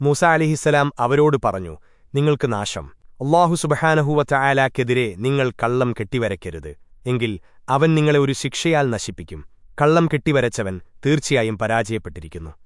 മൂസ അലിഹിസലാം അവരോട് പറഞ്ഞു നിങ്ങൾക്ക് നാശം. അള്ളാഹു സുബഹാനഹുവത്ത ആലാക്കെതിരെ നിങ്ങൾ കള്ളം കെട്ടിവരയ്ക്കരുത്. എങ്കിൽ അവൻ നിങ്ങളെ ഒരു ശിക്ഷയാൽ നശിപ്പിക്കും. കള്ളം കെട്ടിവരച്ചവൻ തീർച്ചയായും പരാജയപ്പെട്ടിരിക്കുന്നു.